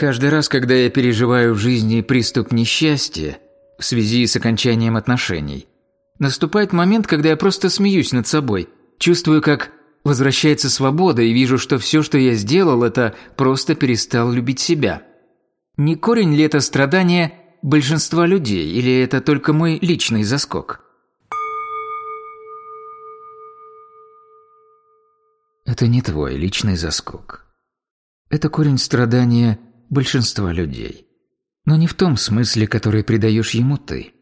Каждый раз, когда я переживаю в жизни приступ несчастья в связи с окончанием отношений, наступает момент, когда я просто смеюсь над собой, чувствую, как возвращается свобода и вижу, что все, что я сделал, это просто перестал любить себя. Не корень ли это страдания большинства людей, или это только мой личный заскок? Это не твой личный заскок. Это корень страдания большинства людей. Но не в том смысле, который придаешь ему ты.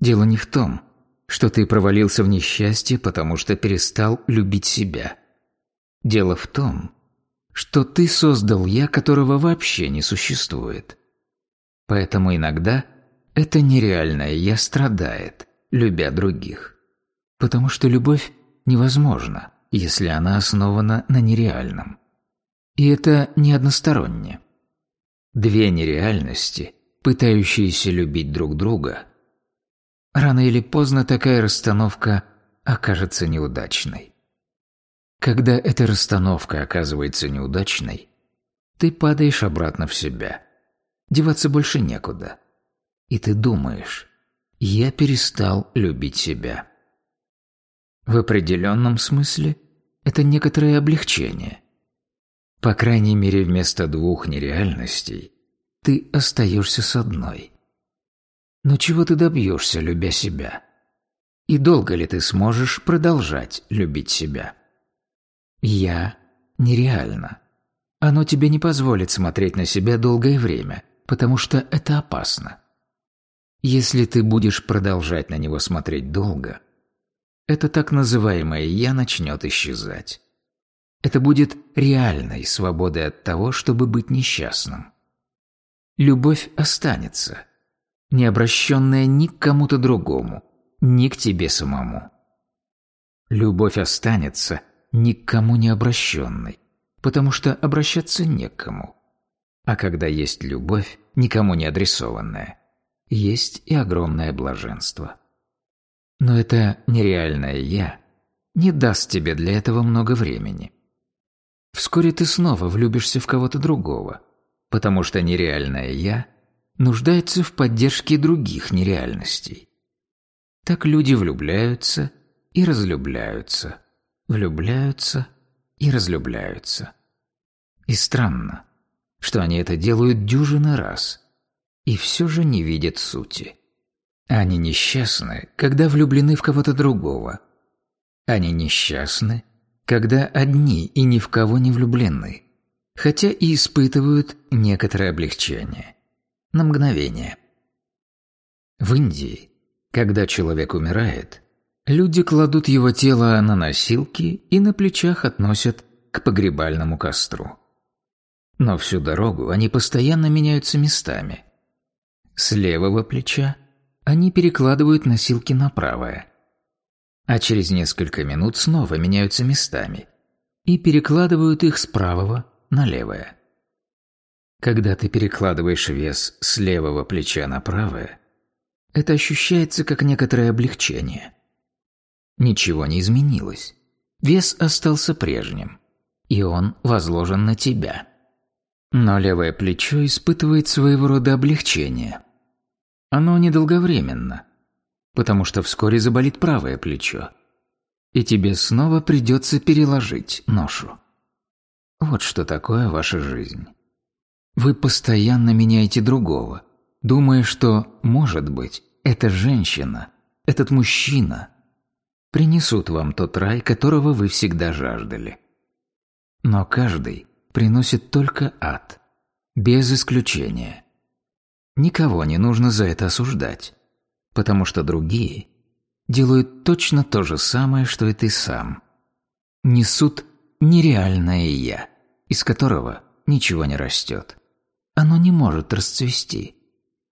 Дело не в том, что ты провалился в несчастье, потому что перестал любить себя. Дело в том, что ты создал «я», которого вообще не существует. Поэтому иногда это нереальное «я» страдает, любя других. Потому что любовь невозможна, если она основана на нереальном. И это не односторонне. Две нереальности, пытающиеся любить друг друга, рано или поздно такая расстановка окажется неудачной. Когда эта расстановка оказывается неудачной, ты падаешь обратно в себя. Деваться больше некуда. И ты думаешь, я перестал любить себя. В определенном смысле это некоторое облегчение. По крайней мере, вместо двух нереальностей ты остаешься с одной. Но чего ты добьешься, любя себя? И долго ли ты сможешь продолжать любить себя? «Я» нереально. Оно тебе не позволит смотреть на себя долгое время, потому что это опасно. Если ты будешь продолжать на него смотреть долго, это так называемое «я» начнет исчезать. Это будет реальной свободой от того, чтобы быть несчастным. Любовь останется, не обращенная ни к кому-то другому, ни к тебе самому. Любовь останется ни к кому не обращенной, потому что обращаться не к кому. А когда есть любовь, никому не адресованная, есть и огромное блаженство. Но это нереальное «я» не даст тебе для этого много времени. Вскоре ты снова влюбишься в кого-то другого, потому что нереальное «я» нуждается в поддержке других нереальностей. Так люди влюбляются и разлюбляются, влюбляются и разлюбляются. И странно, что они это делают дюжины раз и все же не видят сути. Они несчастны, когда влюблены в кого-то другого. Они несчастны, когда одни и ни в кого не влюблены, хотя и испытывают некоторое облегчение. На мгновение. В Индии, когда человек умирает, люди кладут его тело на носилки и на плечах относят к погребальному костру. Но всю дорогу они постоянно меняются местами. С левого плеча они перекладывают носилки на правое – а через несколько минут снова меняются местами и перекладывают их с правого на левое. Когда ты перекладываешь вес с левого плеча на правое, это ощущается как некоторое облегчение. Ничего не изменилось. Вес остался прежним, и он возложен на тебя. Но левое плечо испытывает своего рода облегчение. Оно недолговременно, потому что вскоре заболит правое плечо, и тебе снова придется переложить ношу. Вот что такое ваша жизнь. Вы постоянно меняете другого, думая, что, может быть, эта женщина, этот мужчина принесут вам тот рай, которого вы всегда жаждали. Но каждый приносит только ад, без исключения. Никого не нужно за это осуждать потому что другие делают точно то же самое, что и ты сам. Несут нереальное «я», из которого ничего не растет. Оно не может расцвести.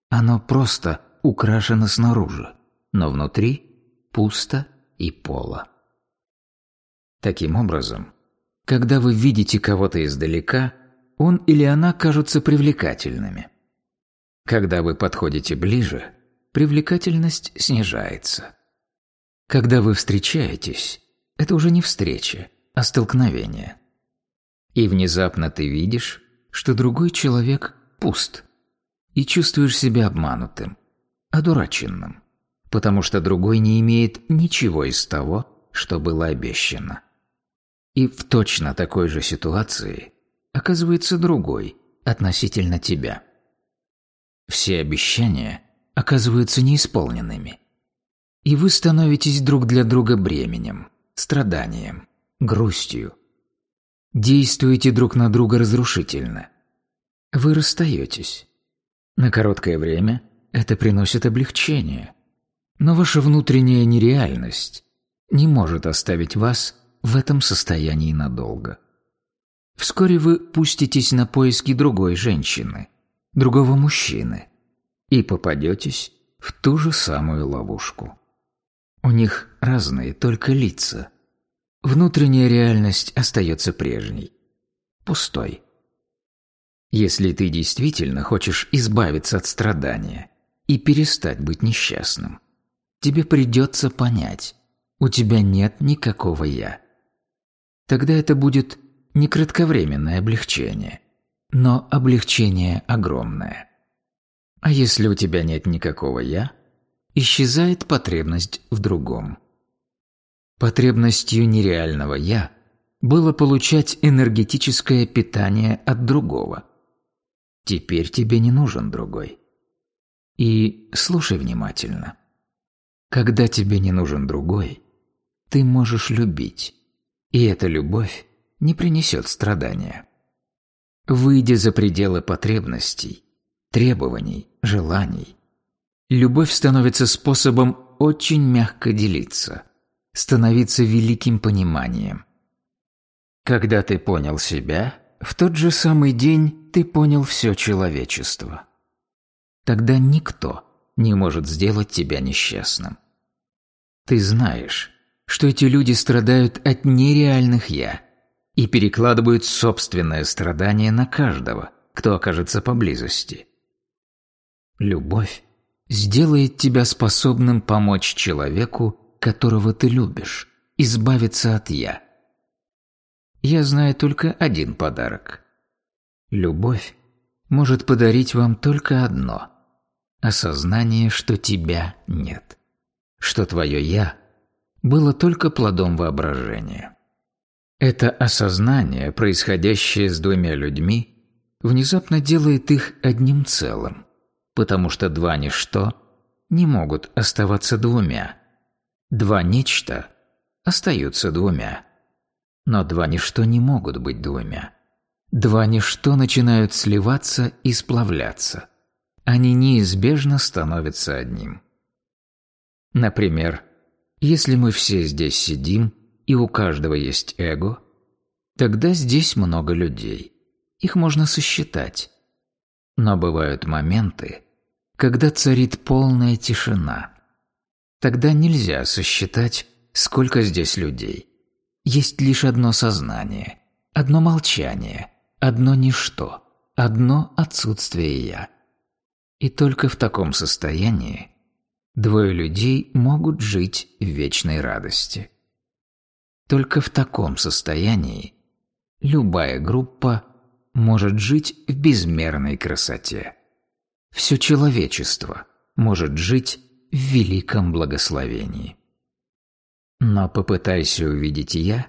Оно просто украшено снаружи, но внутри пусто и поло. Таким образом, когда вы видите кого-то издалека, он или она кажутся привлекательными. Когда вы подходите ближе, привлекательность снижается. Когда вы встречаетесь, это уже не встреча, а столкновение. И внезапно ты видишь, что другой человек пуст, и чувствуешь себя обманутым, одураченным, потому что другой не имеет ничего из того, что было обещано. И в точно такой же ситуации оказывается другой относительно тебя. Все обещания оказываются неисполненными. И вы становитесь друг для друга бременем, страданием, грустью. Действуете друг на друга разрушительно. Вы расстаетесь. На короткое время это приносит облегчение. Но ваша внутренняя нереальность не может оставить вас в этом состоянии надолго. Вскоре вы пуститесь на поиски другой женщины, другого мужчины, и попадетесь в ту же самую ловушку. У них разные только лица. Внутренняя реальность остается прежней, пустой. Если ты действительно хочешь избавиться от страдания и перестать быть несчастным, тебе придется понять, у тебя нет никакого «я». Тогда это будет не кратковременное облегчение, но облегчение огромное. А если у тебя нет никакого «я», исчезает потребность в другом. Потребностью нереального «я» было получать энергетическое питание от другого. Теперь тебе не нужен другой. И слушай внимательно. Когда тебе не нужен другой, ты можешь любить, и эта любовь не принесет страдания. Выйдя за пределы потребностей, требований, желаний, любовь становится способом очень мягко делиться, становиться великим пониманием. Когда ты понял себя, в тот же самый день ты понял все человечество. Тогда никто не может сделать тебя несчастным. Ты знаешь, что эти люди страдают от нереальных «я» и перекладывают собственное страдание на каждого, кто окажется поблизости. Любовь сделает тебя способным помочь человеку, которого ты любишь, избавиться от «я». Я знаю только один подарок. Любовь может подарить вам только одно – осознание, что тебя нет, что твое «я» было только плодом воображения. Это осознание, происходящее с двумя людьми, внезапно делает их одним целым, потому что два ничто не могут оставаться двумя. Два нечто остаются двумя. Но два ничто не могут быть двумя. Два ничто начинают сливаться и сплавляться. Они неизбежно становятся одним. Например, если мы все здесь сидим, и у каждого есть эго, тогда здесь много людей. Их можно сосчитать. Но бывают моменты, когда царит полная тишина. Тогда нельзя сосчитать, сколько здесь людей. Есть лишь одно сознание, одно молчание, одно ничто, одно отсутствие «я». И только в таком состоянии Двое людей могут жить в вечной радости. Только в таком состоянии любая группа может жить в безмерной красоте. Все человечество может жить в великом благословении. Но попытайся увидеть «я»,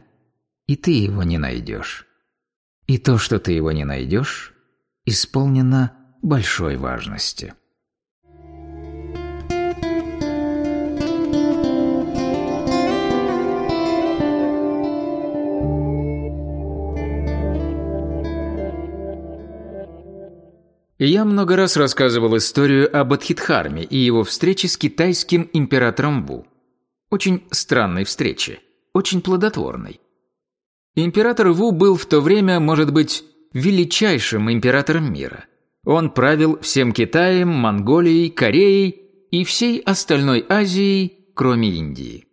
и ты его не найдешь. И то, что ты его не найдешь, исполнено большой важности. Я много раз рассказывал историю об Адхитхарме и его встрече с китайским императором Ву. Очень странной встрече, очень плодотворной. Император Ву был в то время, может быть, величайшим императором мира. Он правил всем Китаем, Монголией, Кореей и всей остальной Азией, кроме Индии.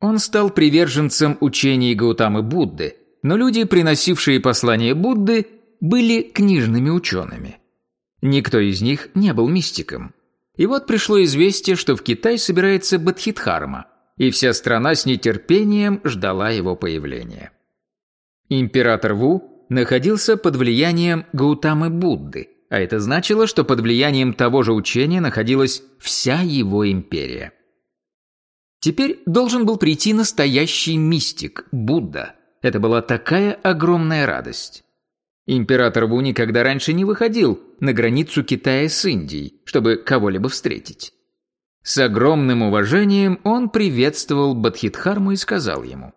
Он стал приверженцем учений Гаутамы Будды, но люди, приносившие послание Будды, были книжными учеными – Никто из них не был мистиком. И вот пришло известие, что в Китай собирается Бадхидхарма, и вся страна с нетерпением ждала его появления. Император Ву находился под влиянием Гаутамы Будды, а это значило, что под влиянием того же учения находилась вся его империя. Теперь должен был прийти настоящий мистик, Будда. Это была такая огромная радость. Император Ву никогда раньше не выходил на границу Китая с Индией, чтобы кого-либо встретить. С огромным уважением он приветствовал Бадхидхарму и сказал ему.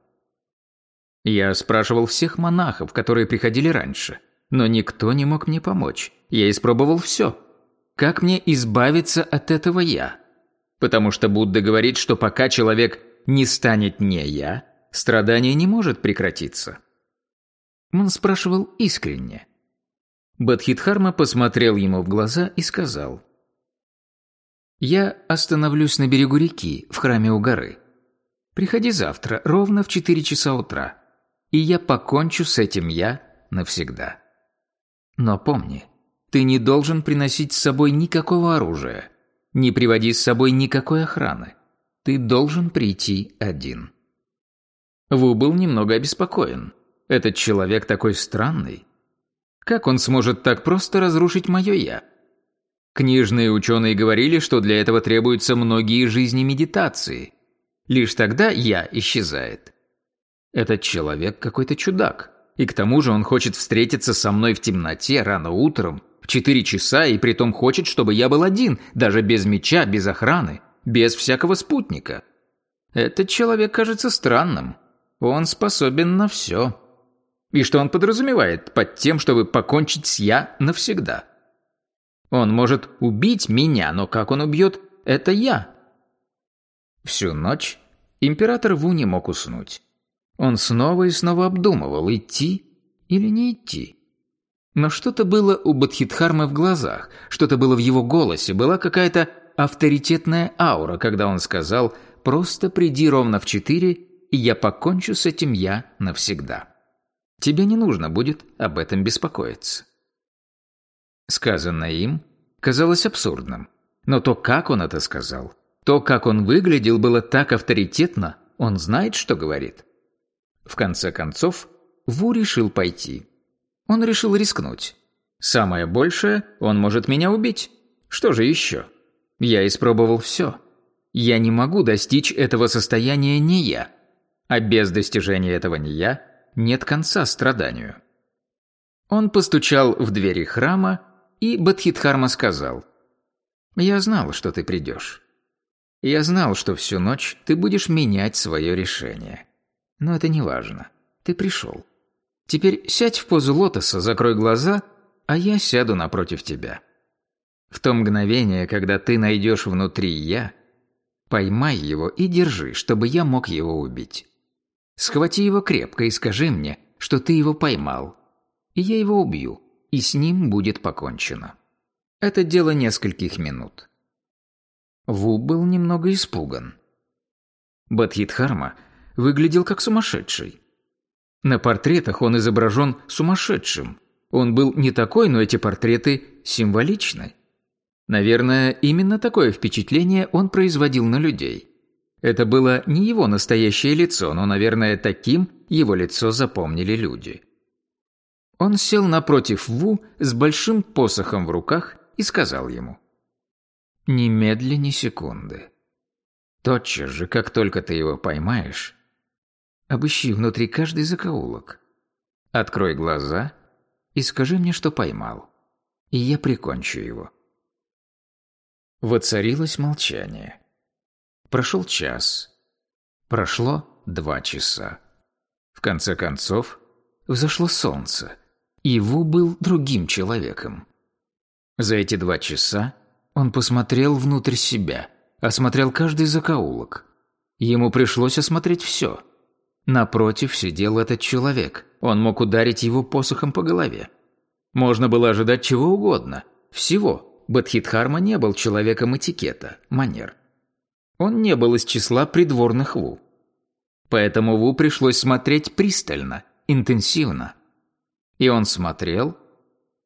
«Я спрашивал всех монахов, которые приходили раньше, но никто не мог мне помочь. Я испробовал все. Как мне избавиться от этого «я»? Потому что Будда говорит, что пока человек не станет не «я», страдание не может прекратиться». Он спрашивал искренне. Бадхидхарма посмотрел ему в глаза и сказал – я остановлюсь на берегу реки, в храме у горы. Приходи завтра, ровно в четыре часа утра, и я покончу с этим я навсегда. Но помни, ты не должен приносить с собой никакого оружия, не приводи с собой никакой охраны. Ты должен прийти один. Ву был немного обеспокоен. Этот человек такой странный. Как он сможет так просто разрушить мое «я»? Книжные ученые говорили, что для этого требуются многие жизни медитации. Лишь тогда «я» исчезает. Этот человек какой-то чудак. И к тому же он хочет встретиться со мной в темноте рано утром, в 4 часа, и притом хочет, чтобы я был один, даже без меча, без охраны, без всякого спутника. Этот человек кажется странным. Он способен на все. И что он подразумевает под тем, чтобы покончить с «я» навсегда? Он может убить меня, но как он убьет, это я. Всю ночь император Ву не мог уснуть. Он снова и снова обдумывал, идти или не идти. Но что-то было у Бадхидхармы в глазах, что-то было в его голосе, была какая-то авторитетная аура, когда он сказал «просто приди ровно в четыре, и я покончу с этим я навсегда». Тебе не нужно будет об этом беспокоиться. Сказанное им казалось абсурдным. Но то, как он это сказал, то, как он выглядел, было так авторитетно, он знает, что говорит. В конце концов, Ву решил пойти. Он решил рискнуть. Самое большее, он может меня убить. Что же еще? Я испробовал все. Я не могу достичь этого состояния не я. А без достижения этого не я нет конца страданию. Он постучал в двери храма и Бадхидхарма сказал, «Я знал, что ты придешь. Я знал, что всю ночь ты будешь менять свое решение. Но это не важно. Ты пришел. Теперь сядь в позу лотоса, закрой глаза, а я сяду напротив тебя. В то мгновение, когда ты найдешь внутри «я», поймай его и держи, чтобы я мог его убить. Схвати его крепко и скажи мне, что ты его поймал, и я его убью и с ним будет покончено. Это дело нескольких минут. Ву был немного испуган. Бадхидхарма выглядел как сумасшедший. На портретах он изображен сумасшедшим. Он был не такой, но эти портреты символичны. Наверное, именно такое впечатление он производил на людей. Это было не его настоящее лицо, но, наверное, таким его лицо запомнили люди. Он сел напротив Ву с большим посохом в руках и сказал ему. «Немедли ни секунды. Тотчас же, как только ты его поймаешь, обыщи внутри каждый закоулок. Открой глаза и скажи мне, что поймал, и я прикончу его». Воцарилось молчание. Прошел час. Прошло два часа. В конце концов, взошло солнце – Иву был другим человеком. За эти два часа он посмотрел внутрь себя, осмотрел каждый закоулок. Ему пришлось осмотреть все. Напротив сидел этот человек. Он мог ударить его посохом по голове. Можно было ожидать чего угодно. Всего. Бадхидхарма не был человеком этикета, манер. Он не был из числа придворных Ву. Поэтому Ву пришлось смотреть пристально, интенсивно. И он смотрел,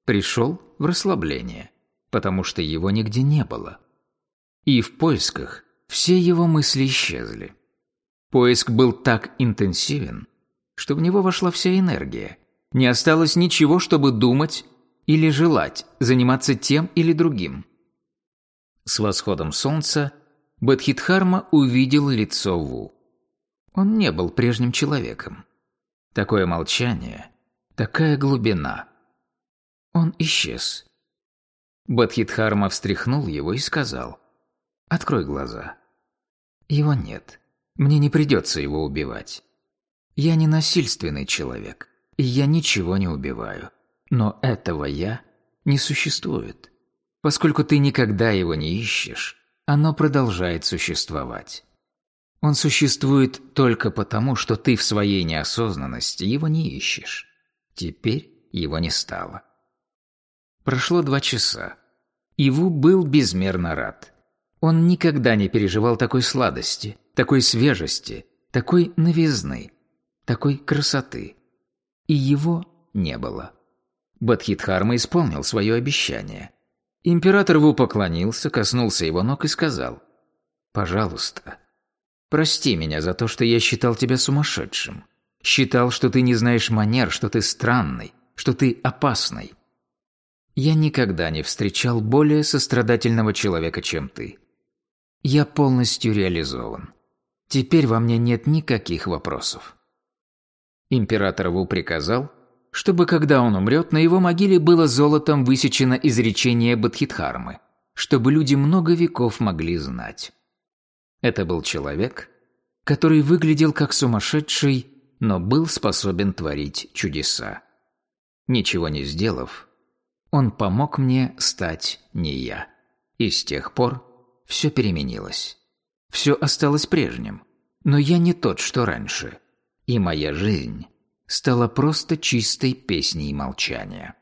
пришел в расслабление, потому что его нигде не было. И в поисках все его мысли исчезли. Поиск был так интенсивен, что в него вошла вся энергия, Не осталось ничего, чтобы думать или желать, заниматься тем или другим. С восходом солнца Бадхидхарма увидел лицо Ву. Он не был прежним человеком. Такое молчание, такая глубина. Он исчез. Бадхидхарма встряхнул его и сказал, «Открой глаза». Его нет. Мне не придется его убивать. Я не насильственный человек, и я ничего не убиваю. Но этого «я» не существует. Поскольку ты никогда его не ищешь, оно продолжает существовать. Он существует только потому, что ты в своей неосознанности его не ищешь. Теперь его не стало. Прошло два часа. Иву был безмерно рад. Он никогда не переживал такой сладости, такой свежести, такой новизны, такой красоты. И его не было. Бадхидхарма исполнил свое обещание. Император Ву поклонился, коснулся его ног и сказал, «Пожалуйста, прости меня за то, что я считал тебя сумасшедшим. Считал, что ты не знаешь манер, что ты странный, что ты опасный. Я никогда не встречал более сострадательного человека, чем ты. Я полностью реализован. Теперь во мне нет никаких вопросов. Император Ву приказал, чтобы когда он умрет, на его могиле было золотом высечено изречение Бадхидхармы, чтобы люди много веков могли знать. Это был человек, который выглядел как сумасшедший, но был способен творить чудеса. Ничего не сделав, он помог мне стать не я. И с тех пор все переменилось. Все осталось прежним. Но я не тот, что раньше. И моя жизнь стала просто чистой песней молчания.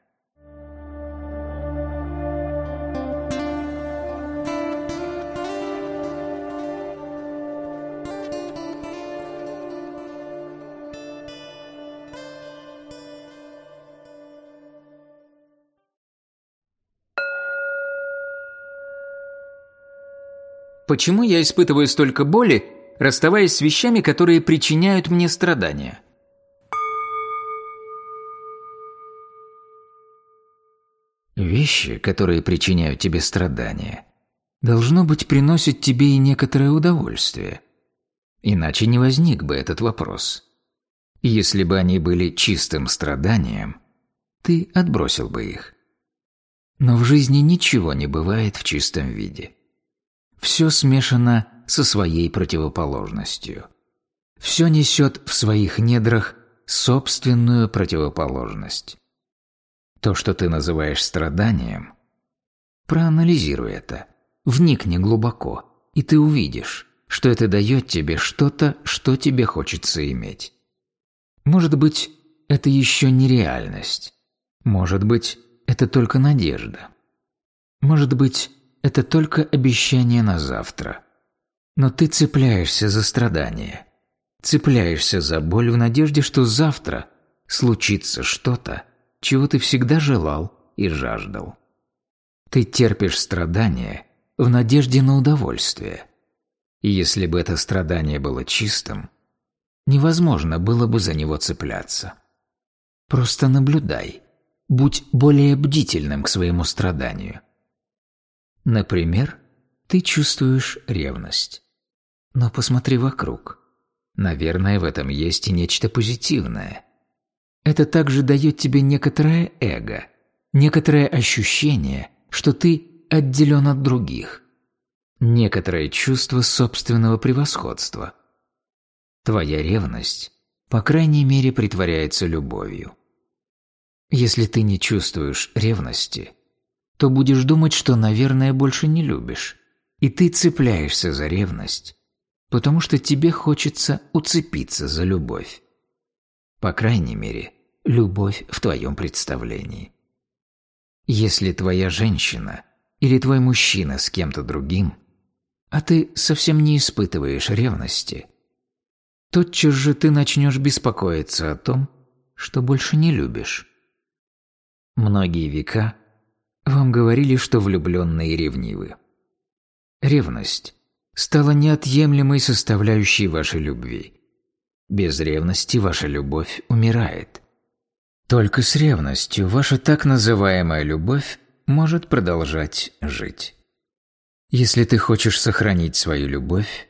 Почему я испытываю столько боли, расставаясь с вещами, которые причиняют мне страдания? Вещи, которые причиняют тебе страдания, должно быть, приносят тебе и некоторое удовольствие. Иначе не возник бы этот вопрос. Если бы они были чистым страданием, ты отбросил бы их. Но в жизни ничего не бывает в чистом виде. Все смешано со своей противоположностью. Все несет в своих недрах собственную противоположность. То, что ты называешь страданием, проанализируй это, вникни глубоко, и ты увидишь, что это дает тебе что-то, что тебе хочется иметь. Может быть, это еще не реальность. Может быть, это только надежда. Может быть, это только обещание на завтра. Но ты цепляешься за страдания, цепляешься за боль в надежде, что завтра случится что-то, чего ты всегда желал и жаждал. Ты терпишь страдания в надежде на удовольствие. И если бы это страдание было чистым, невозможно было бы за него цепляться. Просто наблюдай, будь более бдительным к своему страданию – Например, ты чувствуешь ревность. Но посмотри вокруг. Наверное, в этом есть и нечто позитивное. Это также дает тебе некоторое эго, некоторое ощущение, что ты отделен от других, некоторое чувство собственного превосходства. Твоя ревность, по крайней мере, притворяется любовью. Если ты не чувствуешь ревности – то будешь думать, что, наверное, больше не любишь. И ты цепляешься за ревность, потому что тебе хочется уцепиться за любовь. По крайней мере, любовь в твоем представлении. Если твоя женщина или твой мужчина с кем-то другим, а ты совсем не испытываешь ревности, тотчас же ты начнешь беспокоиться о том, что больше не любишь. Многие века вам говорили, что влюбленные ревнивы. Ревность стала неотъемлемой составляющей вашей любви. Без ревности ваша любовь умирает. Только с ревностью ваша так называемая любовь может продолжать жить. Если ты хочешь сохранить свою любовь,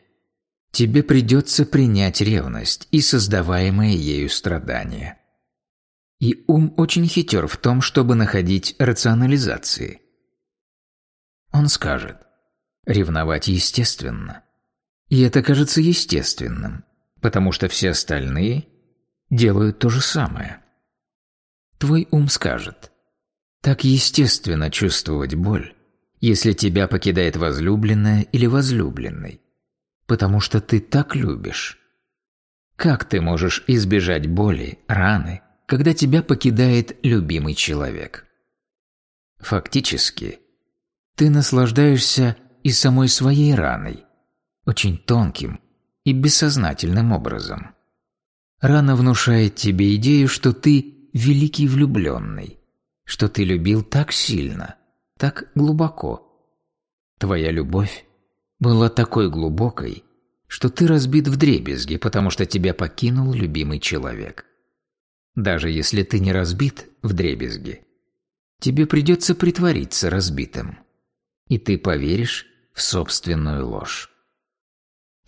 тебе придется принять ревность и создаваемые ею страдания. И ум очень хитер в том, чтобы находить рационализации. Он скажет, ревновать естественно. И это кажется естественным, потому что все остальные делают то же самое. Твой ум скажет, так естественно чувствовать боль, если тебя покидает возлюбленная или возлюбленный, потому что ты так любишь. Как ты можешь избежать боли, раны, когда тебя покидает любимый человек? Фактически, ты наслаждаешься и самой своей раной, очень тонким и бессознательным образом. Рана внушает тебе идею, что ты великий влюбленный, что ты любил так сильно, так глубоко. Твоя любовь была такой глубокой, что ты разбит в дребезги, потому что тебя покинул любимый человек. Даже если ты не разбит в дребезги, тебе придется притвориться разбитым, и ты поверишь в собственную ложь.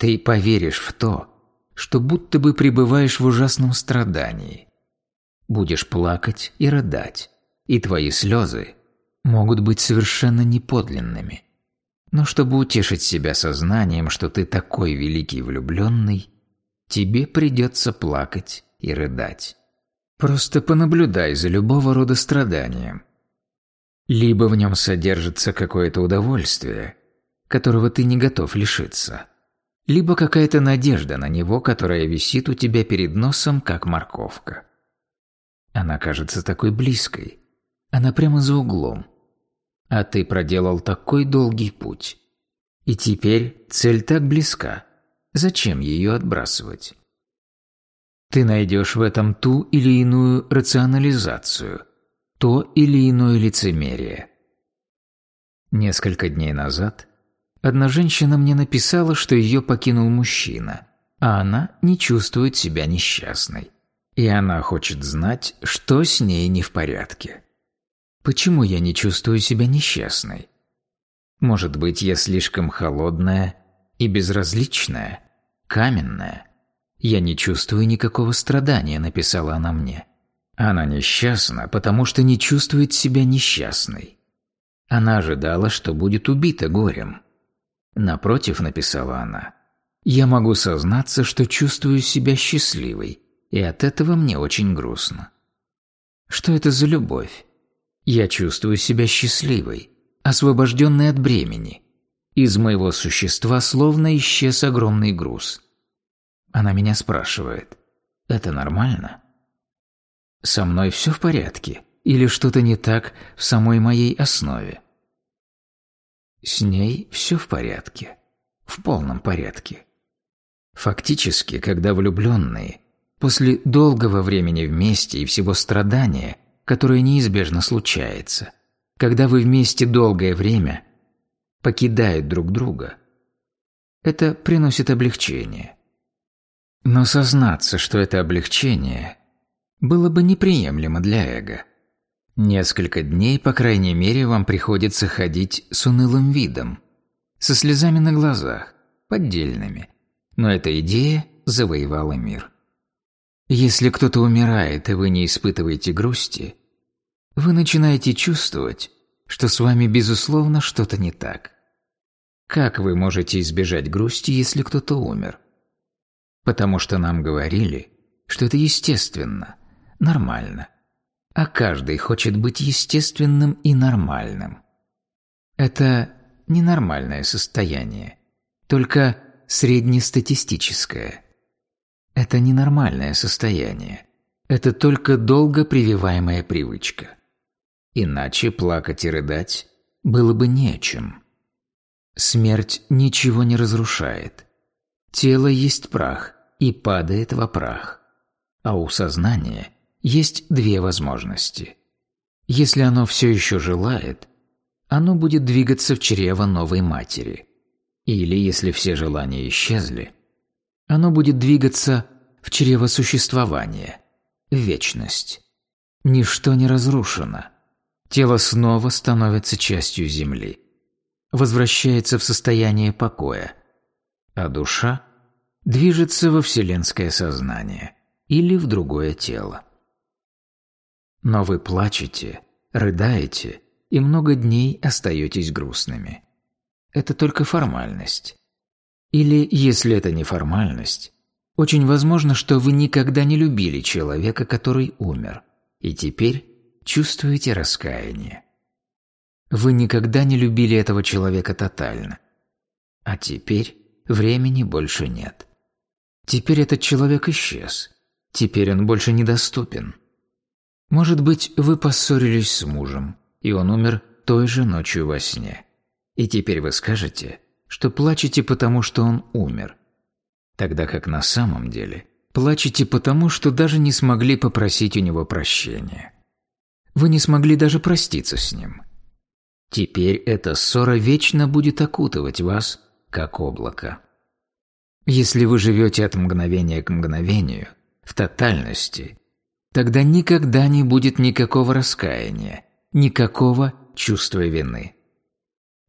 Ты поверишь в то, что будто бы пребываешь в ужасном страдании. Будешь плакать и рыдать, и твои слезы могут быть совершенно неподлинными. Но чтобы утешить себя сознанием, что ты такой великий влюбленный, тебе придется плакать и рыдать. Просто понаблюдай за любого рода страданием. Либо в нем содержится какое-то удовольствие, которого ты не готов лишиться, либо какая-то надежда на него, которая висит у тебя перед носом, как морковка. Она кажется такой близкой, она прямо за углом. А ты проделал такой долгий путь. И теперь цель так близка. Зачем ее отбрасывать? Ты найдешь в этом ту или иную рационализацию, то или иное лицемерие. Несколько дней назад одна женщина мне написала, что ее покинул мужчина, а она не чувствует себя несчастной. И она хочет знать, что с ней не в порядке. Почему я не чувствую себя несчастной? Может быть, я слишком холодная и безразличная, каменная. Я не чувствую никакого страдания, написала она мне. Она несчастна, потому что не чувствует себя несчастной. Она ожидала, что будет убита горем. Напротив, написала она, я могу сознаться, что чувствую себя счастливой, и от этого мне очень грустно. Что это за любовь? Я чувствую себя счастливой, освобожденной от бремени. Из моего существа словно исчез огромный груз. Она меня спрашивает, это нормально? Со мной все в порядке? Или что-то не так в самой моей основе? С ней все в порядке. В полном порядке. Фактически, когда влюбленные, после долгого времени вместе и всего страдания, которое неизбежно случается, когда вы вместе долгое время покидают друг друга. Это приносит облегчение. Но сознаться, что это облегчение, было бы неприемлемо для эго. Несколько дней, по крайней мере, вам приходится ходить с унылым видом, со слезами на глазах, поддельными. Но эта идея завоевала мир. Если кто-то умирает, и вы не испытываете грусти, вы начинаете чувствовать, что с вами безусловно что-то не так. Как вы можете избежать грусти, если кто-то умер? Потому что нам говорили, что это естественно, нормально. А каждый хочет быть естественным и нормальным. Это ненормальное состояние, только среднестатистическое – это ненормальное состояние. Это только долго прививаемая привычка. Иначе плакать и рыдать было бы не о чем. Смерть ничего не разрушает. Тело есть прах и падает во прах. А у сознания есть две возможности. Если оно все еще желает, оно будет двигаться в чрево новой матери. Или, если все желания исчезли – оно будет двигаться в чрево существования, в вечность. Ничто не разрушено. Тело снова становится частью Земли. Возвращается в состояние покоя. А душа движется во вселенское сознание или в другое тело. Но вы плачете, рыдаете и много дней остаетесь грустными. Это только формальность. Или, если это не формальность, очень возможно, что вы никогда не любили человека, который умер, и теперь чувствуете раскаяние. Вы никогда не любили этого человека тотально. А теперь времени больше нет. Теперь этот человек исчез. Теперь он больше недоступен. Может быть, вы поссорились с мужем, и он умер той же ночью во сне. И теперь вы скажете, что плачете потому, что он умер. Тогда как на самом деле плачете потому, что даже не смогли попросить у него прощения. Вы не смогли даже проститься с ним. Теперь эта ссора вечно будет окутывать вас, как облако. Если вы живете от мгновения к мгновению, в тотальности, тогда никогда не будет никакого раскаяния, никакого чувства вины.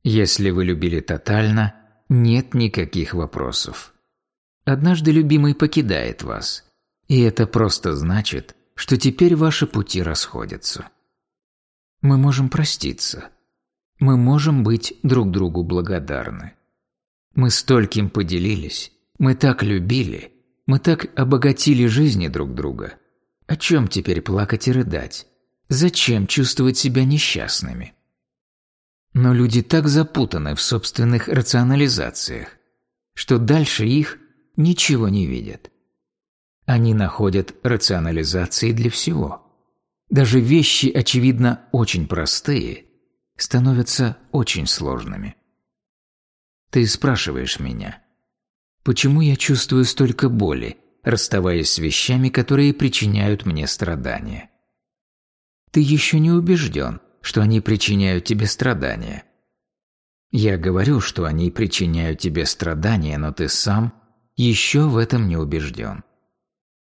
Если вы любили тотально, нет никаких вопросов. Однажды любимый покидает вас, и это просто значит, что теперь ваши пути расходятся. Мы можем проститься. Мы можем быть друг другу благодарны. Мы стольким поделились, мы так любили, мы так обогатили жизни друг друга. О чем теперь плакать и рыдать? Зачем чувствовать себя несчастными? Но люди так запутаны в собственных рационализациях, что дальше их ничего не видят. Они находят рационализации для всего. Даже вещи, очевидно, очень простые, становятся очень сложными. Ты спрашиваешь меня, почему я чувствую столько боли, расставаясь с вещами, которые причиняют мне страдания? Ты еще не убежден, что они причиняют тебе страдания. Я говорю, что они причиняют тебе страдания, но ты сам еще в этом не убежден.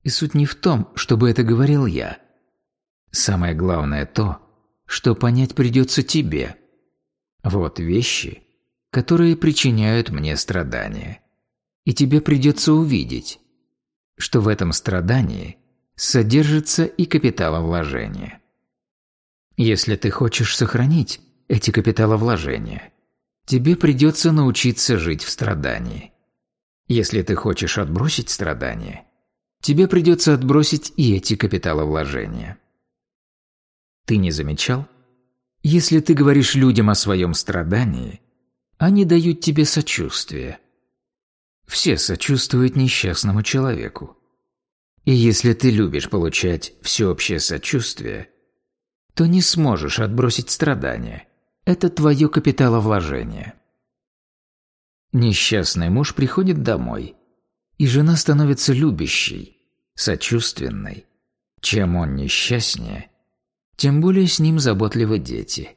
И суть не в том, чтобы это говорил я. Самое главное то, что понять придется тебе. Вот вещи, которые причиняют мне страдания. И тебе придется увидеть, что в этом страдании содержится и капиталовложение. Если ты хочешь сохранить эти капиталовложения, тебе придется научиться жить в страдании. Если ты хочешь отбросить страдания, тебе придется отбросить и эти капиталовложения. Ты не замечал? Если ты говоришь людям о своем страдании, они дают тебе сочувствие. Все сочувствуют несчастному человеку. И если ты любишь получать всеобщее сочувствие – то не сможешь отбросить страдания. Это твое капиталовложение. Несчастный муж приходит домой, и жена становится любящей, сочувственной. Чем он несчастнее, тем более с ним заботливы дети.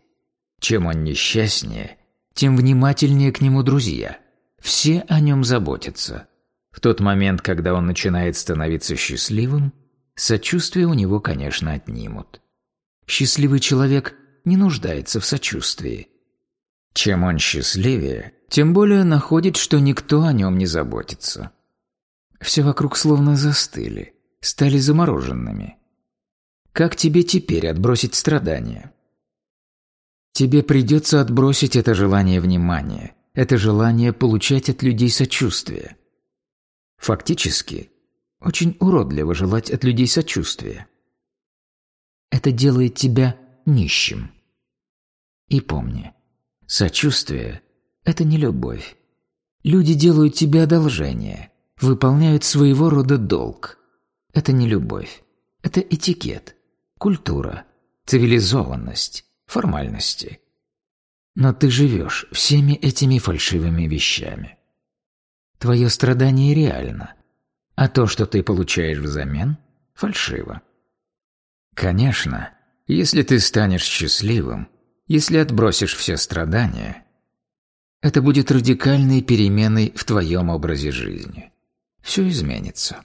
Чем он несчастнее, тем внимательнее к нему друзья. Все о нем заботятся. В тот момент, когда он начинает становиться счастливым, сочувствие у него, конечно, отнимут. Счастливый человек не нуждается в сочувствии. Чем он счастливее, тем более находит, что никто о нем не заботится. Все вокруг словно застыли, стали замороженными. Как тебе теперь отбросить страдания? Тебе придется отбросить это желание внимания, это желание получать от людей сочувствие. Фактически, очень уродливо желать от людей сочувствия. Это делает тебя нищим. И помни, сочувствие – это не любовь. Люди делают тебе одолжение, выполняют своего рода долг. Это не любовь. Это этикет, культура, цивилизованность, формальности. Но ты живешь всеми этими фальшивыми вещами. Твое страдание реально, а то, что ты получаешь взамен – фальшиво. Конечно, если ты станешь счастливым, если отбросишь все страдания, это будет радикальной переменой в твоем образе жизни. Все изменится.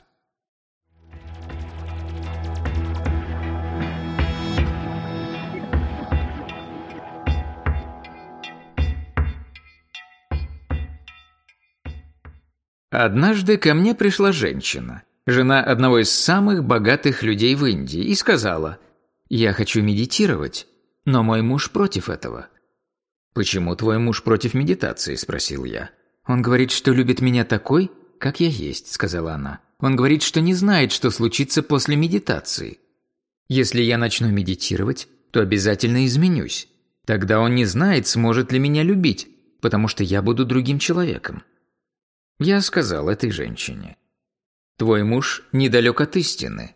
Однажды ко мне пришла женщина, жена одного из самых богатых людей в Индии, и сказала, «Я хочу медитировать, но мой муж против этого». «Почему твой муж против медитации?» – спросил я. «Он говорит, что любит меня такой, как я есть», – сказала она. «Он говорит, что не знает, что случится после медитации. Если я начну медитировать, то обязательно изменюсь. Тогда он не знает, сможет ли меня любить, потому что я буду другим человеком». Я сказал этой женщине. «Твой муж недалек от истины.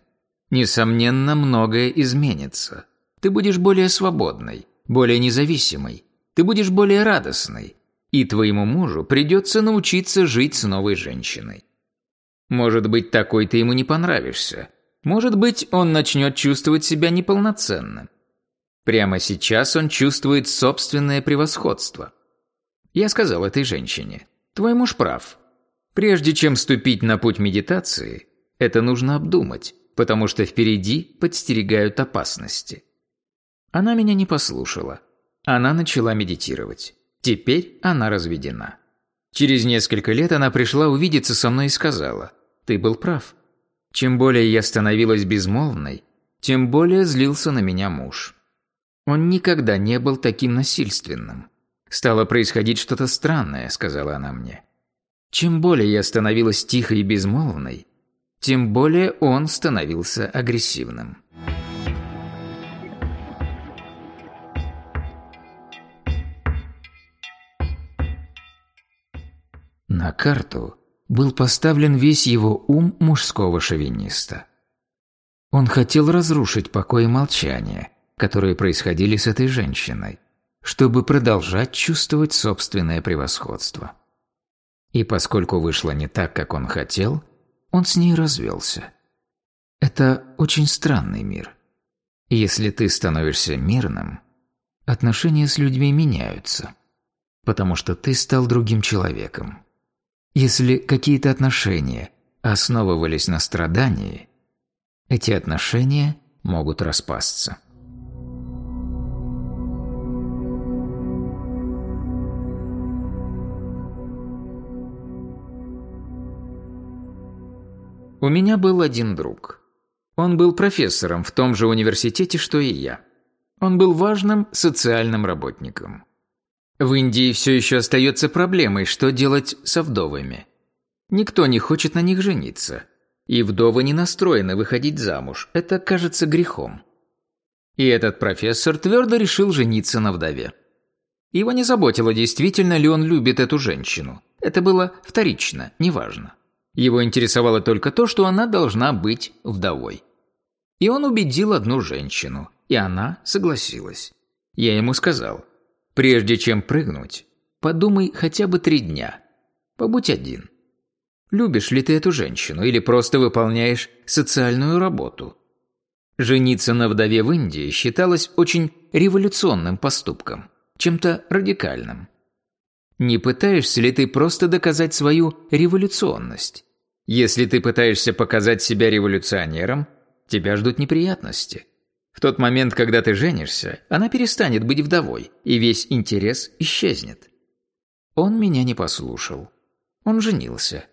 Несомненно, многое изменится. Ты будешь более свободной, более независимой, ты будешь более радостной, и твоему мужу придется научиться жить с новой женщиной. Может быть, такой ты ему не понравишься. Может быть, он начнет чувствовать себя неполноценным. Прямо сейчас он чувствует собственное превосходство. Я сказал этой женщине, твой муж прав. Прежде чем ступить на путь медитации, это нужно обдумать, потому что впереди подстерегают опасности. Она меня не послушала. Она начала медитировать. Теперь она разведена. Через несколько лет она пришла увидеться со мной и сказала, «Ты был прав. Чем более я становилась безмолвной, тем более злился на меня муж. Он никогда не был таким насильственным. Стало происходить что-то странное», — сказала она мне. Чем более я становилась тихой и безмолвной, тем более он становился агрессивным. На карту был поставлен весь его ум мужского шовиниста. Он хотел разрушить покой и молчание, которые происходили с этой женщиной, чтобы продолжать чувствовать собственное превосходство. И поскольку вышло не так, как он хотел, он с ней развелся. Это очень странный мир. Если ты становишься мирным, отношения с людьми меняются, потому что ты стал другим человеком. Если какие-то отношения основывались на страдании, эти отношения могут распасться. У меня был один друг. Он был профессором в том же университете, что и я. Он был важным социальным работником. В Индии все еще остается проблемой, что делать со вдовами. Никто не хочет на них жениться. И вдовы не настроены выходить замуж. Это кажется грехом. И этот профессор твердо решил жениться на вдове. Его не заботило, действительно ли он любит эту женщину. Это было вторично, неважно. Его интересовало только то, что она должна быть вдовой. И он убедил одну женщину, и она согласилась. Я ему сказал, Прежде чем прыгнуть, подумай хотя бы три дня. Побудь один. Любишь ли ты эту женщину или просто выполняешь социальную работу? Жениться на вдове в Индии считалось очень революционным поступком, чем-то радикальным. Не пытаешься ли ты просто доказать свою революционность? Если ты пытаешься показать себя революционером, тебя ждут неприятности. В тот момент, когда ты женишься, она перестанет быть вдовой, и весь интерес исчезнет. Он меня не послушал. Он женился.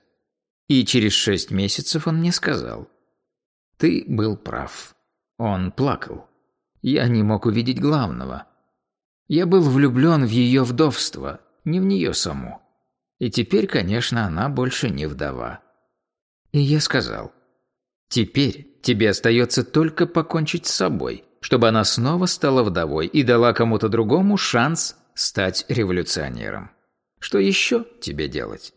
И через шесть месяцев он мне сказал. Ты был прав. Он плакал. Я не мог увидеть главного. Я был влюблен в ее вдовство, не в нее саму. И теперь, конечно, она больше не вдова. И я сказал, теперь Тебе остается только покончить с собой, чтобы она снова стала вдовой и дала кому-то другому шанс стать революционером. Что еще тебе делать?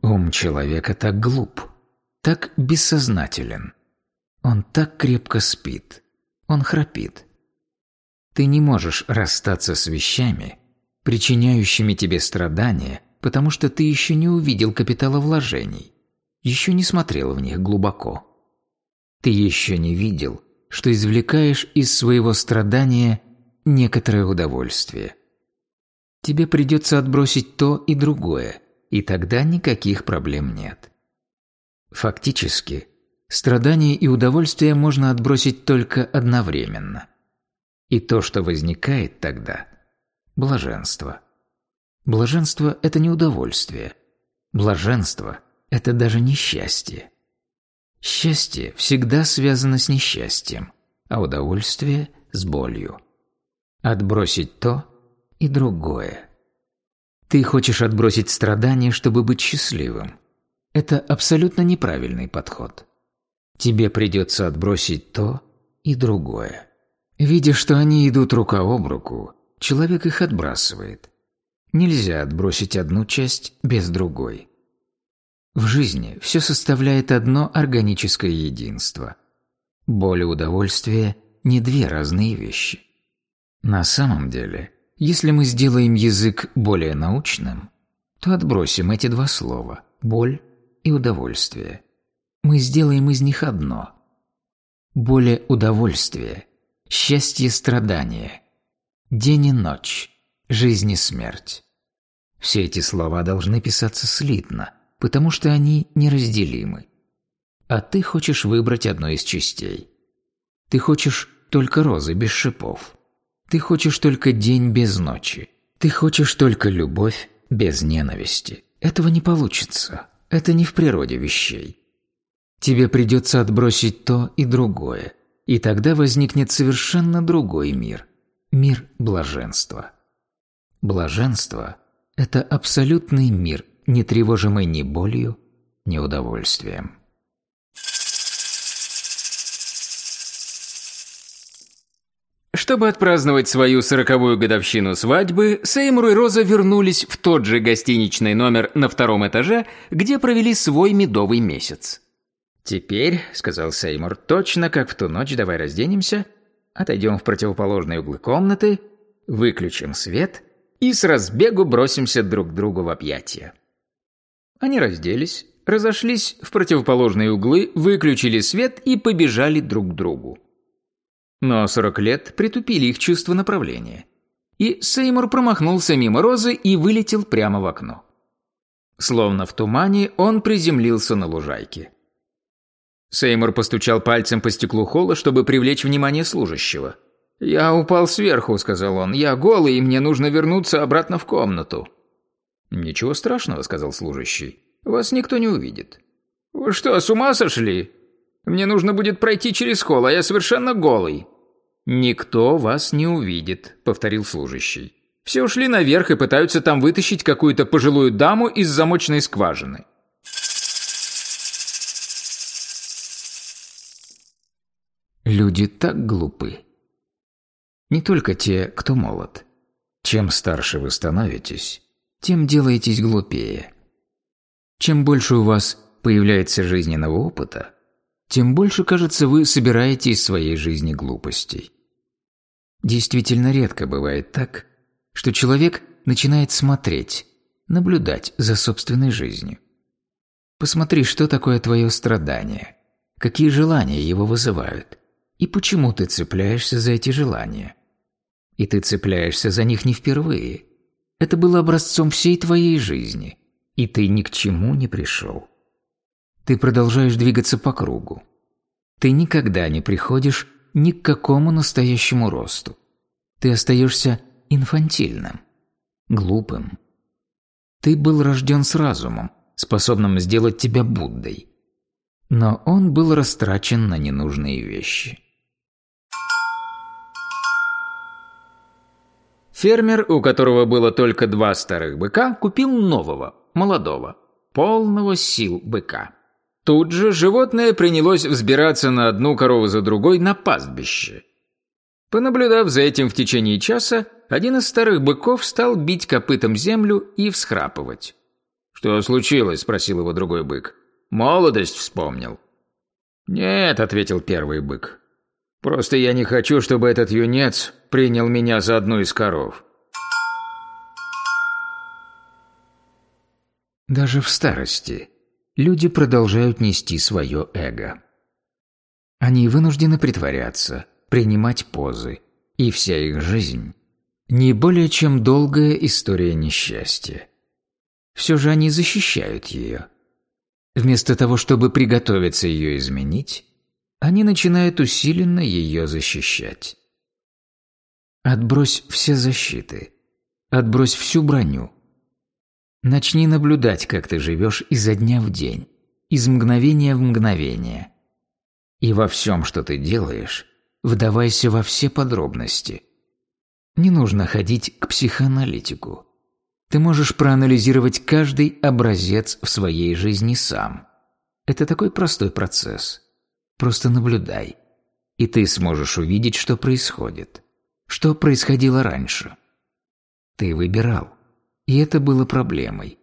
Ум человека так глуп, так бессознателен. Он так крепко спит, он храпит. Ты не можешь расстаться с вещами, причиняющими тебе страдания, потому что ты еще не увидел капитала вложений, еще не смотрел в них глубоко. Ты еще не видел, что извлекаешь из своего страдания некоторое удовольствие. Тебе придется отбросить то и другое, и тогда никаких проблем нет. Фактически, Страдания и удовольствие можно отбросить только одновременно. И то, что возникает тогда – блаженство. Блаженство – это не удовольствие. Блаженство – это даже не счастье. Счастье всегда связано с несчастьем, а удовольствие – с болью. Отбросить то и другое. Ты хочешь отбросить страдания, чтобы быть счастливым. Это абсолютно неправильный подход. Тебе придется отбросить то и другое. Видя, что они идут рука об руку, человек их отбрасывает. Нельзя отбросить одну часть без другой. В жизни все составляет одно органическое единство. Боль и удовольствие – не две разные вещи. На самом деле, если мы сделаем язык более научным, то отбросим эти два слова – боль и удовольствие – мы сделаем из них одно. Более удовольствие, счастье страдание, день и ночь, жизнь и смерть. Все эти слова должны писаться слитно, потому что они неразделимы. А ты хочешь выбрать одну из частей. Ты хочешь только розы без шипов. Ты хочешь только день без ночи. Ты хочешь только любовь без ненависти. Этого не получится. Это не в природе вещей. Тебе придется отбросить то и другое, и тогда возникнет совершенно другой мир – мир блаженства. Блаженство – это абсолютный мир, не тревожимый ни болью, ни удовольствием. Чтобы отпраздновать свою сороковую годовщину свадьбы, Сеймур и Роза вернулись в тот же гостиничный номер на втором этаже, где провели свой медовый месяц. «Теперь», — сказал Сеймур, — «точно как в ту ночь давай разденемся, отойдем в противоположные углы комнаты, выключим свет и с разбегу бросимся друг другу в объятия». Они разделись, разошлись в противоположные углы, выключили свет и побежали друг к другу. Но сорок лет притупили их чувство направления. И Сеймур промахнулся мимо Розы и вылетел прямо в окно. Словно в тумане он приземлился на лужайке. Сеймур постучал пальцем по стеклу холла, чтобы привлечь внимание служащего. «Я упал сверху», — сказал он. «Я голый, и мне нужно вернуться обратно в комнату». «Ничего страшного», — сказал служащий. «Вас никто не увидит». «Вы что, с ума сошли? Мне нужно будет пройти через холл, а я совершенно голый». «Никто вас не увидит», — повторил служащий. «Все ушли наверх и пытаются там вытащить какую-то пожилую даму из замочной скважины. Люди так глупы. Не только те, кто молод. Чем старше вы становитесь, тем делаетесь глупее. Чем больше у вас появляется жизненного опыта, тем больше, кажется, вы собираете из своей жизни глупостей. Действительно редко бывает так, что человек начинает смотреть, наблюдать за собственной жизнью. Посмотри, что такое твое страдание, какие желания его вызывают и почему ты цепляешься за эти желания. И ты цепляешься за них не впервые. Это было образцом всей твоей жизни, и ты ни к чему не пришел. Ты продолжаешь двигаться по кругу. Ты никогда не приходишь ни к какому настоящему росту. Ты остаешься инфантильным, глупым. Ты был рожден с разумом, способным сделать тебя Буддой. Но он был растрачен на ненужные вещи. Фермер, у которого было только два старых быка, купил нового, молодого, полного сил быка. Тут же животное принялось взбираться на одну корову за другой на пастбище. Понаблюдав за этим в течение часа, один из старых быков стал бить копытом землю и всхрапывать. «Что случилось?» – спросил его другой бык. «Молодость вспомнил». «Нет», – ответил первый бык. Просто я не хочу, чтобы этот юнец принял меня за одну из коров. Даже в старости люди продолжают нести свое эго. Они вынуждены притворяться, принимать позы, и вся их жизнь – не более чем долгая история несчастья. Все же они защищают ее. Вместо того, чтобы приготовиться ее изменить, они начинают усиленно ее защищать. Отбрось все защиты. Отбрось всю броню. Начни наблюдать, как ты живешь изо дня в день, из мгновения в мгновение. И во всем, что ты делаешь, вдавайся во все подробности. Не нужно ходить к психоаналитику. Ты можешь проанализировать каждый образец в своей жизни сам. Это такой простой процесс. Просто наблюдай, и ты сможешь увидеть, что происходит, что происходило раньше. Ты выбирал, и это было проблемой.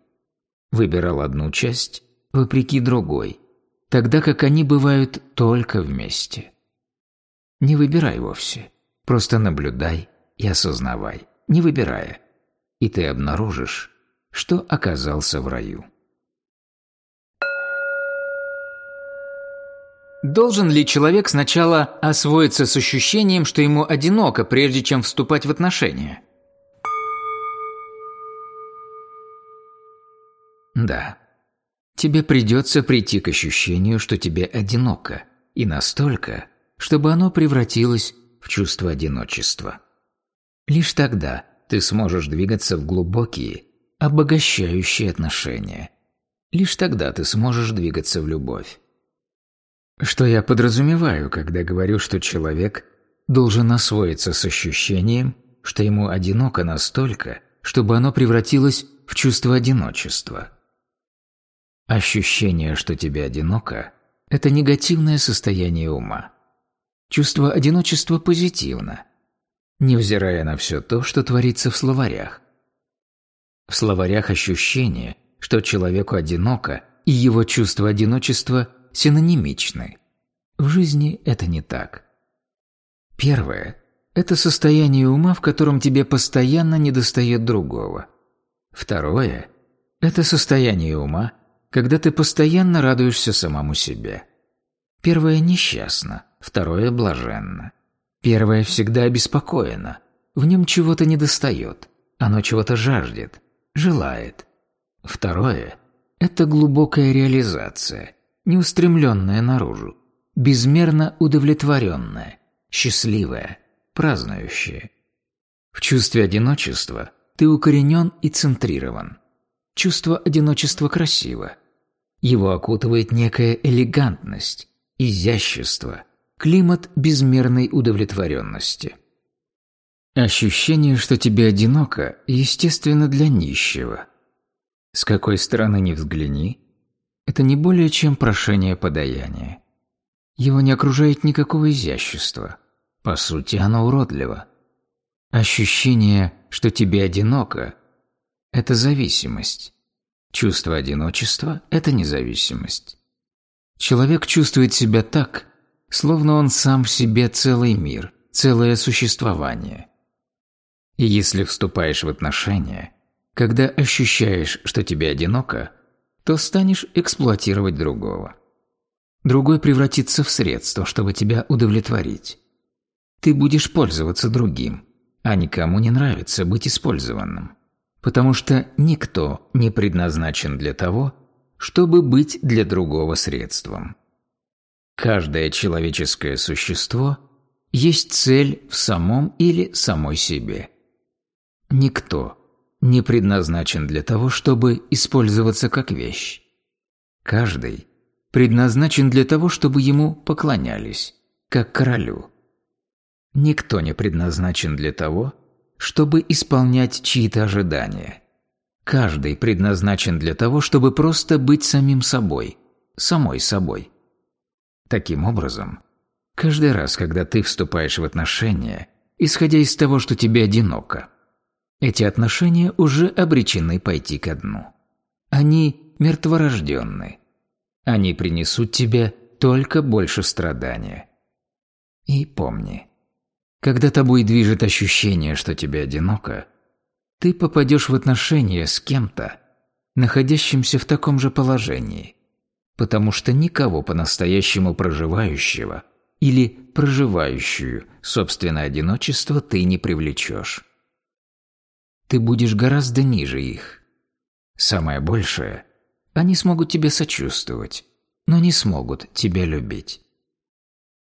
Выбирал одну часть, вопреки другой, тогда как они бывают только вместе. Не выбирай вовсе, просто наблюдай и осознавай, не выбирая, и ты обнаружишь, что оказался в раю. Должен ли человек сначала освоиться с ощущением, что ему одиноко, прежде чем вступать в отношения? Да. Тебе придется прийти к ощущению, что тебе одиноко, и настолько, чтобы оно превратилось в чувство одиночества. Лишь тогда ты сможешь двигаться в глубокие, обогащающие отношения. Лишь тогда ты сможешь двигаться в любовь. Что я подразумеваю, когда говорю, что человек должен освоиться с ощущением, что ему одиноко настолько, чтобы оно превратилось в чувство одиночества. Ощущение, что тебе одиноко – это негативное состояние ума. Чувство одиночества позитивно, невзирая на все то, что творится в словарях. В словарях ощущение, что человеку одиноко, и его чувство одиночества синонимичны. В жизни это не так. Первое – это состояние ума, в котором тебе постоянно недостает другого. Второе – это состояние ума, когда ты постоянно радуешься самому себе. Первое несчастно, второе блаженно. Первое всегда обеспокоено, в нем чего-то недостает, оно чего-то жаждет, желает. Второе – это глубокая реализация, неустремленная наружу, безмерно удовлетворенная, счастливая, празднующая. В чувстве одиночества ты укоренен и центрирован. Чувство одиночества красиво. Его окутывает некая элегантность, изящество, климат безмерной удовлетворенности. Ощущение, что тебе одиноко, естественно для нищего. С какой стороны ни взгляни, это не более чем прошение подаяния. Его не окружает никакого изящества. По сути, оно уродливо. Ощущение, что тебе одиноко – это зависимость. Чувство одиночества – это независимость. Человек чувствует себя так, словно он сам в себе целый мир, целое существование. И если вступаешь в отношения, когда ощущаешь, что тебе одиноко, то станешь эксплуатировать другого. Другой превратится в средство, чтобы тебя удовлетворить. Ты будешь пользоваться другим, а никому не нравится быть использованным, потому что никто не предназначен для того, чтобы быть для другого средством. Каждое человеческое существо есть цель в самом или самой себе. Никто не предназначен для того, чтобы использоваться как вещь. Каждый предназначен для того, чтобы ему поклонялись, как королю. Никто не предназначен для того, чтобы исполнять чьи-то ожидания. Каждый предназначен для того, чтобы просто быть самим собой, самой собой. Таким образом, каждый раз, когда ты вступаешь в отношения, исходя из того, что тебе одиноко, эти отношения уже обречены пойти ко дну. Они мертворожденны. Они принесут тебе только больше страдания. И помни, когда тобой движет ощущение, что тебе одиноко, ты попадешь в отношения с кем-то, находящимся в таком же положении потому что никого по-настоящему проживающего или проживающую собственное одиночество ты не привлечешь. Ты будешь гораздо ниже их. Самое большее – Они смогут тебе сочувствовать, но не смогут тебя любить.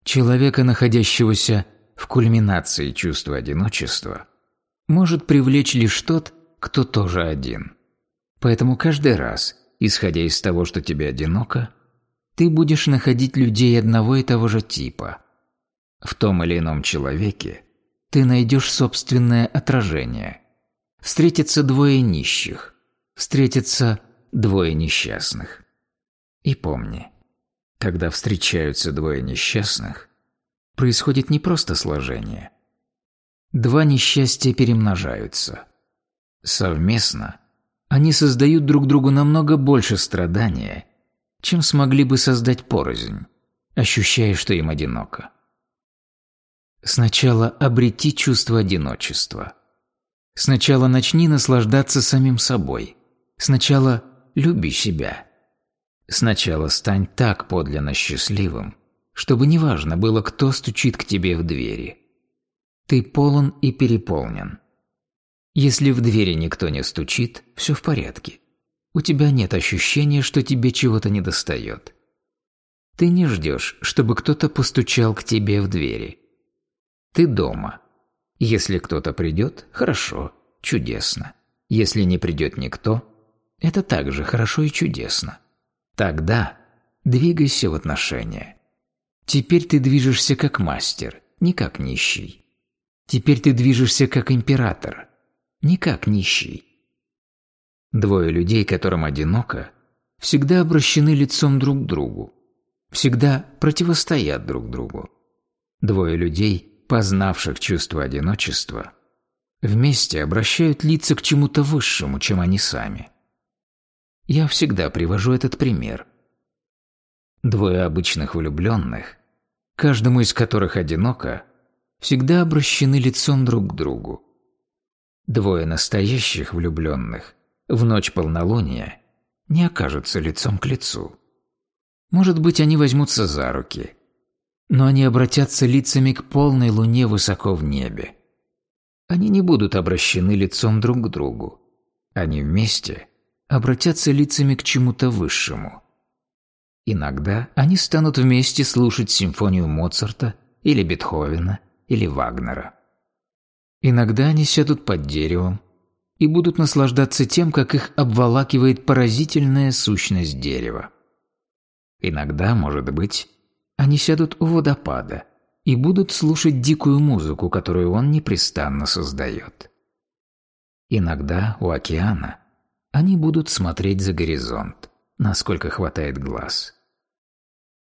Человека, находящегося в кульминации чувства одиночества, может привлечь лишь тот, кто тоже один. Поэтому каждый раз, исходя из того, что тебе одиноко, ты будешь находить людей одного и того же типа. В том или ином человеке ты найдешь собственное отражение. Встретятся двое нищих, встретятся двое несчастных. И помни, когда встречаются двое несчастных, происходит не просто сложение. Два несчастья перемножаются. Совместно они создают друг другу намного больше страдания, чем смогли бы создать порознь, ощущая, что им одиноко. Сначала обрети чувство одиночества. Сначала начни наслаждаться самим собой. Сначала люби себя. Сначала стань так подлинно счастливым, чтобы неважно было, кто стучит к тебе в двери. Ты полон и переполнен. Если в двери никто не стучит, все в порядке. У тебя нет ощущения, что тебе чего-то недостает. Ты не ждешь, чтобы кто-то постучал к тебе в двери. Ты дома. Если кто-то придет, хорошо, чудесно. Если не придет никто, это также хорошо и чудесно. Тогда двигайся в отношения. Теперь ты движешься как мастер, не как нищий. Теперь ты движешься как император, не как нищий. Двое людей, которым одиноко, всегда обращены лицом друг к другу, всегда противостоят друг другу. Двое людей, познавших чувство одиночества, вместе обращают лица к чему-то высшему, чем они сами. Я всегда привожу этот пример. Двое обычных влюбленных, каждому из которых одиноко, всегда обращены лицом друг к другу. Двое настоящих влюбленных в ночь полнолуния не окажутся лицом к лицу. Может быть, они возьмутся за руки, но они обратятся лицами к полной луне высоко в небе. Они не будут обращены лицом друг к другу. Они вместе обратятся лицами к чему-то высшему. Иногда они станут вместе слушать симфонию Моцарта или Бетховена или Вагнера. Иногда они сядут под деревом и будут наслаждаться тем, как их обволакивает поразительная сущность дерева. Иногда, может быть, они сядут у водопада и будут слушать дикую музыку, которую он непрестанно создает. Иногда у океана они будут смотреть за горизонт, насколько хватает глаз.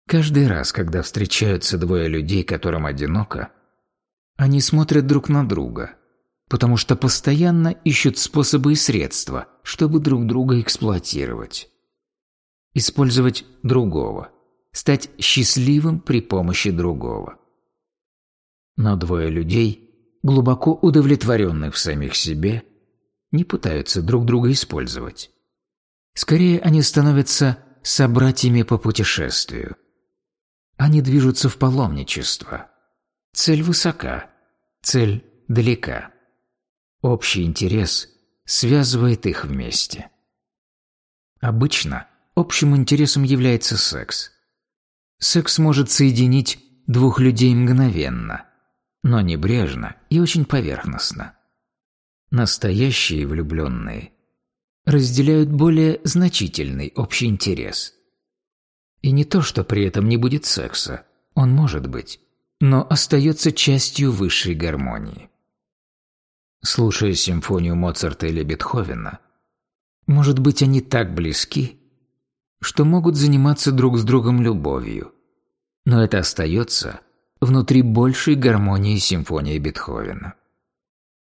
Каждый раз, когда встречаются двое людей, которым одиноко, они смотрят друг на друга, потому что постоянно ищут способы и средства, чтобы друг друга эксплуатировать. Использовать другого, стать счастливым при помощи другого. Но двое людей, глубоко удовлетворенных в самих себе, не пытаются друг друга использовать. Скорее, они становятся собратьями по путешествию. Они движутся в паломничество – Цель высока, цель далека. Общий интерес связывает их вместе. Обычно общим интересом является секс. Секс может соединить двух людей мгновенно, но небрежно и очень поверхностно. Настоящие влюбленные разделяют более значительный общий интерес. И не то, что при этом не будет секса, он может быть но остается частью высшей гармонии. Слушая симфонию Моцарта или Бетховена, может быть, они так близки, что могут заниматься друг с другом любовью, но это остается внутри большей гармонии симфонии Бетховена.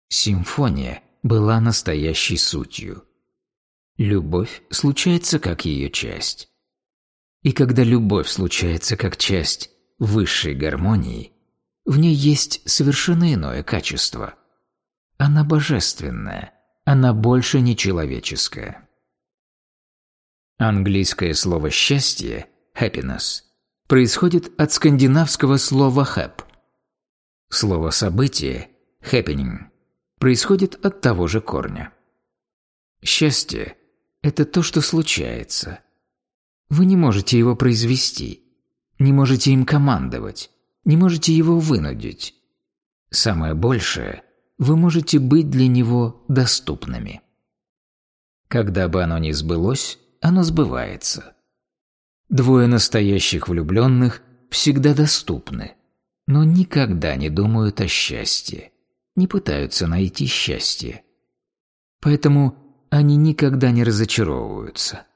Симфония была настоящей сутью. Любовь случается как ее часть. И когда любовь случается как часть высшей гармонии, в ней есть совершенно иное качество. Она божественная, она больше не человеческая. Английское слово «счастье» – happiness происходит от скандинавского слова «hap». Слово «событие» – happening происходит от того же корня. Счастье – это то, что случается. Вы не можете его произвести, не можете им командовать, не можете его вынудить. Самое большее – вы можете быть для него доступными. Когда бы оно ни сбылось, оно сбывается. Двое настоящих влюбленных всегда доступны, но никогда не думают о счастье, не пытаются найти счастье. Поэтому они никогда не разочаровываются,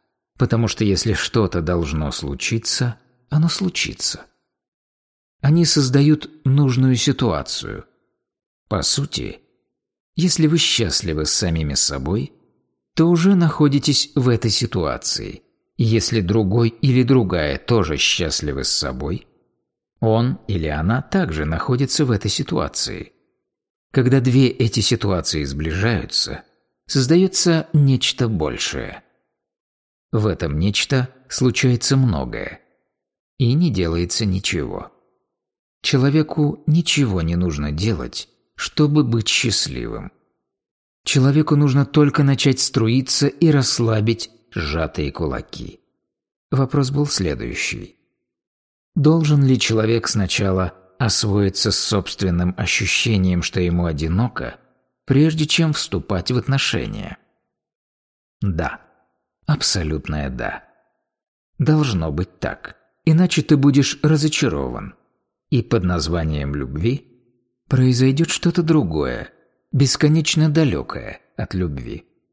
потому что если что-то должно случиться, оно случится. Они создают нужную ситуацию. По сути, если вы счастливы с самими собой, то уже находитесь в этой ситуации. И если другой или другая тоже счастливы с собой, он или она также находится в этой ситуации. Когда две эти ситуации сближаются, создается нечто большее. В этом нечто случается многое, и не делается ничего. Человеку ничего не нужно делать, чтобы быть счастливым. Человеку нужно только начать струиться и расслабить сжатые кулаки. Вопрос был следующий. Должен ли человек сначала освоиться с собственным ощущением, что ему одиноко, прежде чем вступать в отношения? Да. Абсолютное «да». Должно быть так. Иначе ты будешь разочарован. И под названием любви произойдет что-то другое, бесконечно далекое от любви.